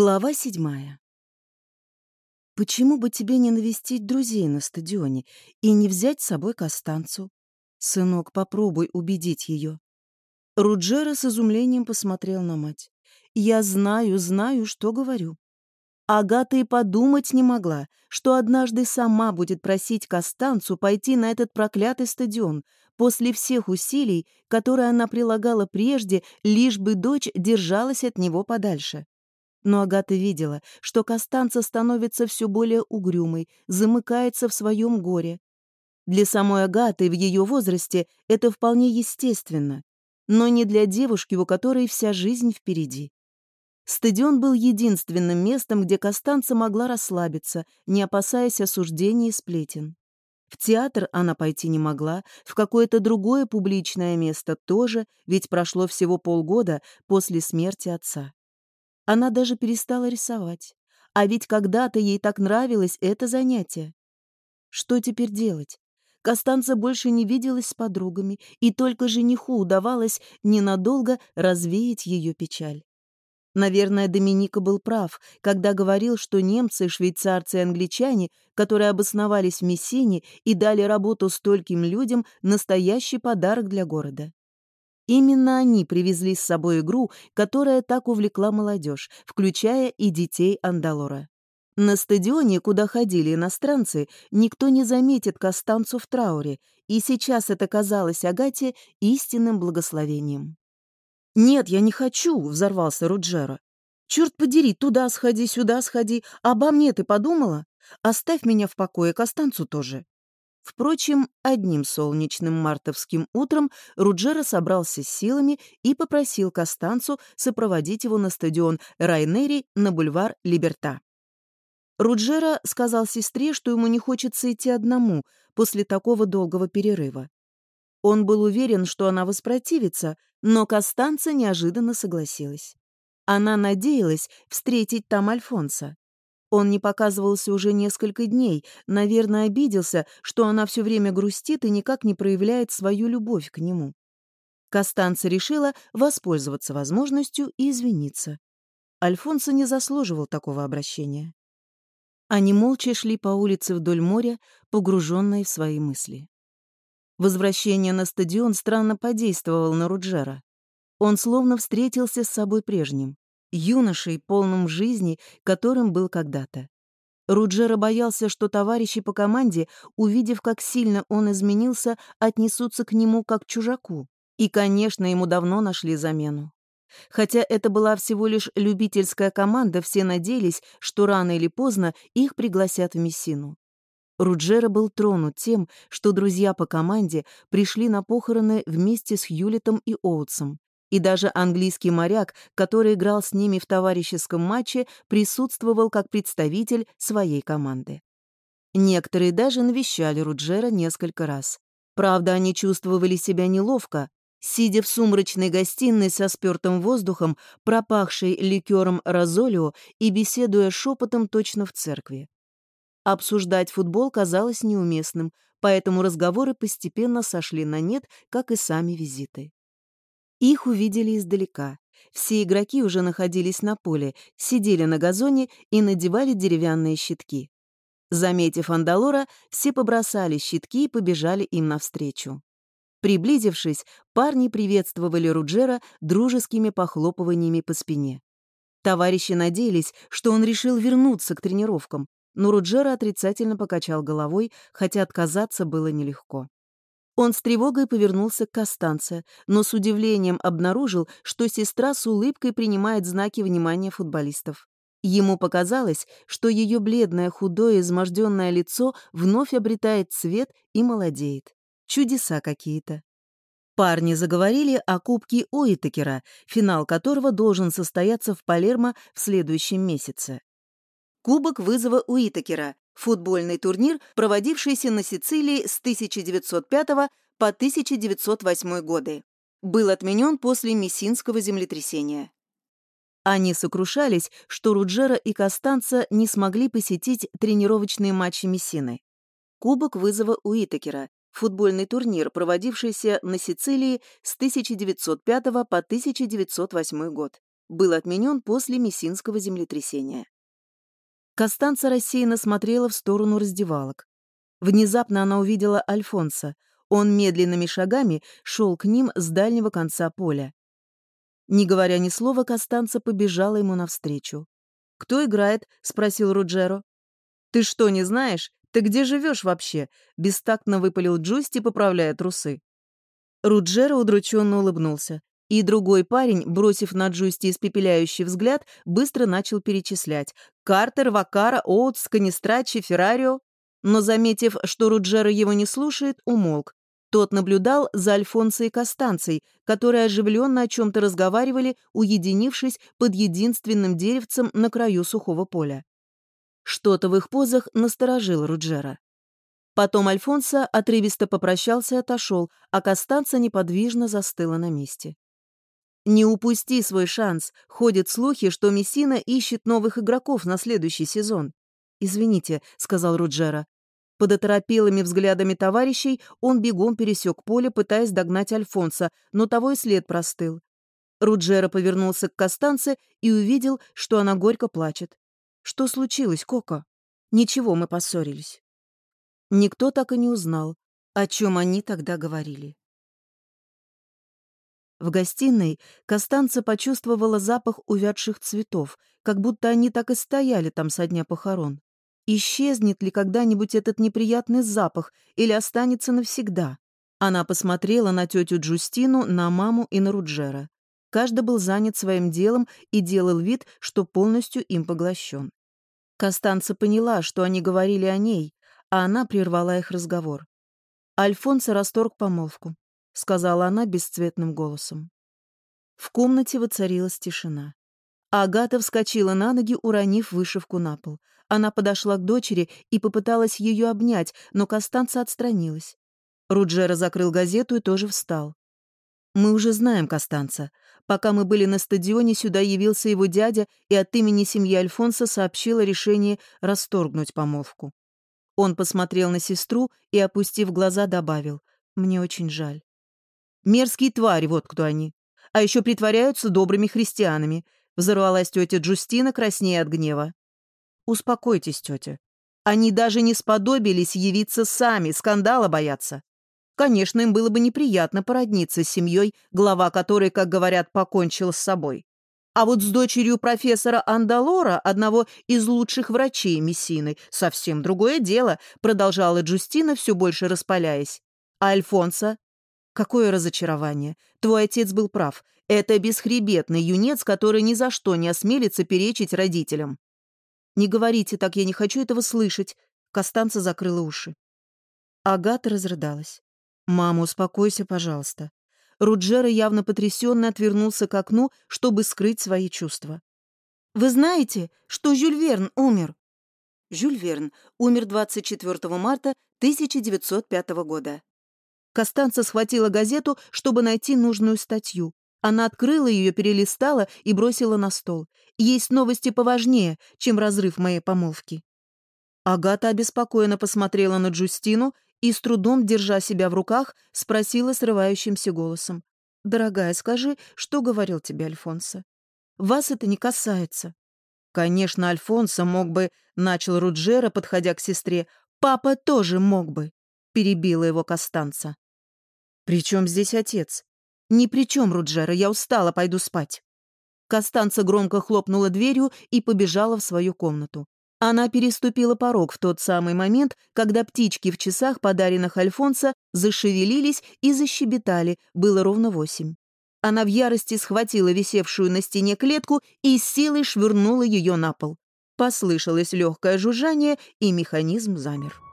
Глава седьмая. Почему бы тебе не навестить друзей на стадионе и не взять с собой Костанцу? Сынок, попробуй убедить ее. Руджера с изумлением посмотрел на мать. Я знаю, знаю, что говорю. Агата и подумать не могла, что однажды сама будет просить Костанцу пойти на этот проклятый стадион после всех усилий, которые она прилагала прежде, лишь бы дочь держалась от него подальше. Но Агата видела, что Костанца становится все более угрюмой, замыкается в своем горе. Для самой Агаты в ее возрасте это вполне естественно, но не для девушки, у которой вся жизнь впереди. Стадион был единственным местом, где Костанца могла расслабиться, не опасаясь осуждений и сплетен. В театр она пойти не могла, в какое-то другое публичное место тоже, ведь прошло всего полгода после смерти отца. Она даже перестала рисовать. А ведь когда-то ей так нравилось это занятие. Что теперь делать? Костанца больше не виделась с подругами, и только жениху удавалось ненадолго развеять ее печаль. Наверное, Доминика был прав, когда говорил, что немцы, швейцарцы и англичане, которые обосновались в Мессине и дали работу стольким людям, настоящий подарок для города. Именно они привезли с собой игру, которая так увлекла молодежь, включая и детей Андалора. На стадионе, куда ходили иностранцы, никто не заметит Костанцу в трауре, и сейчас это казалось Агате истинным благословением. «Нет, я не хочу», — взорвался Руджера. «Черт подери, туда сходи, сюда сходи. Обо мне ты подумала? Оставь меня в покое, Костанцу тоже». Впрочем, одним солнечным мартовским утром Руджера собрался с силами и попросил Костанцу сопроводить его на стадион Райнери на бульвар Либерта. Руджера сказал сестре, что ему не хочется идти одному после такого долгого перерыва. Он был уверен, что она воспротивится, но Костанца неожиданно согласилась. Она надеялась встретить там Альфонса. Он не показывался уже несколько дней, наверное, обиделся, что она все время грустит и никак не проявляет свою любовь к нему. Костанца решила воспользоваться возможностью и извиниться. Альфонсо не заслуживал такого обращения. Они молча шли по улице вдоль моря, погруженные в свои мысли. Возвращение на стадион странно подействовало на Руджера. Он словно встретился с собой прежним юношей, полным жизни, которым был когда-то. Руджера боялся, что товарищи по команде, увидев, как сильно он изменился, отнесутся к нему как чужаку. И, конечно, ему давно нашли замену. Хотя это была всего лишь любительская команда, все надеялись, что рано или поздно их пригласят в Мессину. Руджера был тронут тем, что друзья по команде пришли на похороны вместе с Хьюлетом и Оутсом, и даже английский моряк, который играл с ними в товарищеском матче, присутствовал как представитель своей команды. Некоторые даже навещали Руджера несколько раз. Правда, они чувствовали себя неловко, сидя в сумрачной гостиной со спёртым воздухом, пропахшей ликером розолио и беседуя шепотом точно в церкви. Обсуждать футбол казалось неуместным, поэтому разговоры постепенно сошли на нет, как и сами визиты. Их увидели издалека. Все игроки уже находились на поле, сидели на газоне и надевали деревянные щитки. Заметив Андалора, все побросали щитки и побежали им навстречу. Приблизившись, парни приветствовали Руджера дружескими похлопываниями по спине. Товарищи надеялись, что он решил вернуться к тренировкам, но Руджера отрицательно покачал головой, хотя отказаться было нелегко. Он с тревогой повернулся к Костанце, но с удивлением обнаружил, что сестра с улыбкой принимает знаки внимания футболистов. Ему показалось, что ее бледное, худое, изможденное лицо вновь обретает цвет и молодеет. Чудеса какие-то. Парни заговорили о Кубке Уитакера, финал которого должен состояться в Палермо в следующем месяце. Кубок вызова Уитакера футбольный турнир, проводившийся на Сицилии с 1905 по 1908 годы. Был отменен после Мессинского землетрясения. Они сокрушались, что Руджера и Костанца не смогли посетить тренировочные матчи Мессины. Кубок вызова Уитакера, футбольный турнир, проводившийся на Сицилии с 1905 по 1908 год. был отменен после Мессинского землетрясения. Костанца рассеянно смотрела в сторону раздевалок. Внезапно она увидела Альфонса. Он медленными шагами шел к ним с дальнего конца поля. Не говоря ни слова, Костанца побежала ему навстречу. «Кто играет?» — спросил Руджеро. «Ты что, не знаешь? Ты где живешь вообще?» — бестактно выпалил Джусти, поправляя трусы. Руджеро удрученно улыбнулся. И другой парень, бросив на Джусти испепеляющий взгляд, быстро начал перечислять. Картер, Вакара, Оутс, Канистрачи, Феррарио. Но, заметив, что Руджеро его не слушает, умолк. Тот наблюдал за Альфонсо и Костанцией, которые оживленно о чем-то разговаривали, уединившись под единственным деревцем на краю сухого поля. Что-то в их позах насторожило Руджера. Потом Альфонсо отрывисто попрощался и отошел, а Костанца неподвижно застыла на месте. «Не упусти свой шанс. Ходят слухи, что Мессина ищет новых игроков на следующий сезон». «Извините», — сказал Руджера. Под оторопелыми взглядами товарищей он бегом пересек поле, пытаясь догнать Альфонса, но того и след простыл. Руджера повернулся к Костанце и увидел, что она горько плачет. «Что случилось, Коко?» «Ничего, мы поссорились». Никто так и не узнал, о чем они тогда говорили. В гостиной Костанца почувствовала запах увядших цветов, как будто они так и стояли там со дня похорон. Исчезнет ли когда-нибудь этот неприятный запах или останется навсегда? Она посмотрела на тетю Джустину, на маму и на Руджера. Каждый был занят своим делом и делал вид, что полностью им поглощен. Костанца поняла, что они говорили о ней, а она прервала их разговор. «Альфонсо расторг помолвку», — сказала она бесцветным голосом. В комнате воцарилась тишина. Агата вскочила на ноги, уронив вышивку на пол. Она подошла к дочери и попыталась ее обнять, но Костанца отстранилась. Руджера закрыл газету и тоже встал. «Мы уже знаем Костанца. Пока мы были на стадионе, сюда явился его дядя и от имени семьи Альфонса сообщил о решении расторгнуть помолвку. Он посмотрел на сестру и, опустив глаза, добавил, «Мне очень жаль». «Мерзкие твари, вот кто они. А еще притворяются добрыми христианами. Взорвалась тетя Джустина, краснея от гнева. «Успокойтесь, тетя. Они даже не сподобились явиться сами, скандала боятся. Конечно, им было бы неприятно породниться с семьей, глава которой, как говорят, покончил с собой. А вот с дочерью профессора Андалора, одного из лучших врачей Мессины, совсем другое дело, продолжала Джустина, все больше распаляясь. А Альфонса? Какое разочарование. Твой отец был прав. Это бесхребетный юнец, который ни за что не осмелится перечить родителям. «Не говорите так, я не хочу этого слышать», — Костанца закрыла уши. Агата разрыдалась. «Мама, успокойся, пожалуйста». Руджера явно потрясенно отвернулся к окну, чтобы скрыть свои чувства. «Вы знаете, что Жюль Верн умер?» Жюль Верн умер 24 марта 1905 года. Костанца схватила газету, чтобы найти нужную статью. Она открыла ее, перелистала и бросила на стол. Есть новости поважнее, чем разрыв моей помолвки. Агата обеспокоенно посмотрела на Джустину и, с трудом держа себя в руках, спросила срывающимся голосом. «Дорогая, скажи, что говорил тебе Альфонсо? Вас это не касается». «Конечно, Альфонсо мог бы...» — начал Руджера, подходя к сестре. «Папа тоже мог бы», — перебила его Костанца. «При чем здесь отец?» «Ни при чем, Руджера, я устала, пойду спать». Костанца громко хлопнула дверью и побежала в свою комнату. Она переступила порог в тот самый момент, когда птички в часах, подаренных Альфонсо, зашевелились и защебетали, было ровно восемь. Она в ярости схватила висевшую на стене клетку и с силой швырнула ее на пол. Послышалось легкое жужжание, и механизм замер.